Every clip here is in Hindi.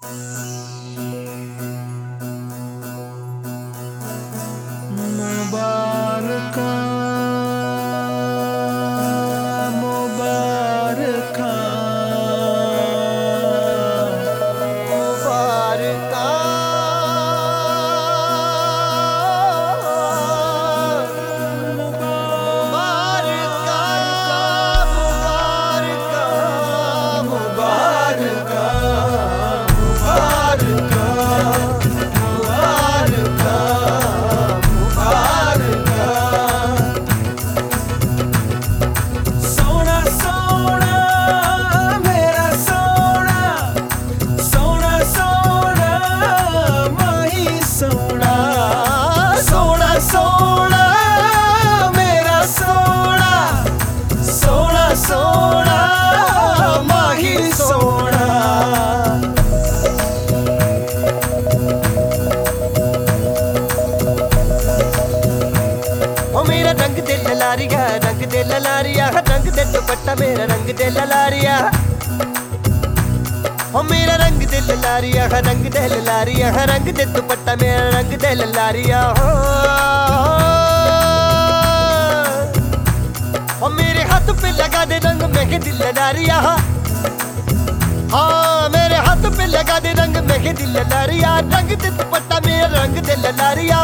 Mama. ओ मेरा रंग दे ललारिया रंग दे ललारिया रंग दे दुपट्टा मेरा रंग दे ललारिया ओ मेरा रंग दे ललारिया रंग दे ललारिया रंग दे दुपट्टा मेरा रंग दे ललारिया हो ओ मेरे हाथ पे लगा दे रंग मेहंदी ललारिया हाँ मेरे हाथ पे लगा दे रंग मेहंदी ललारिया रंग दे दुपट्टा मेरा रंग दे ललारिया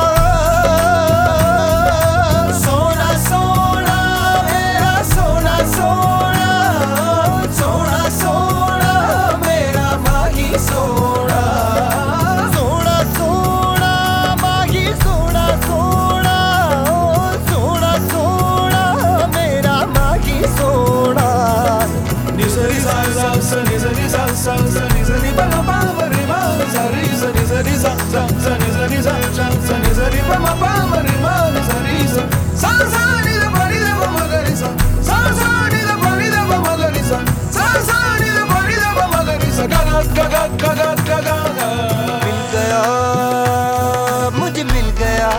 मिल गया मुझे मिल गया।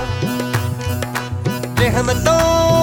रहमतों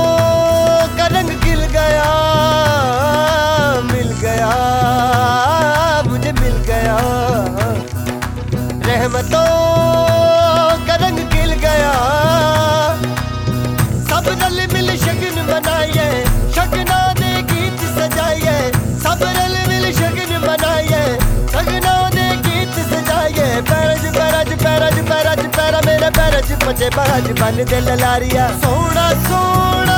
ਬਾਜ ਬੰਨ ਦੇ ਲਲਾਰੀਆ। ਸੋਹਣਾ ਸੋਹਣਾ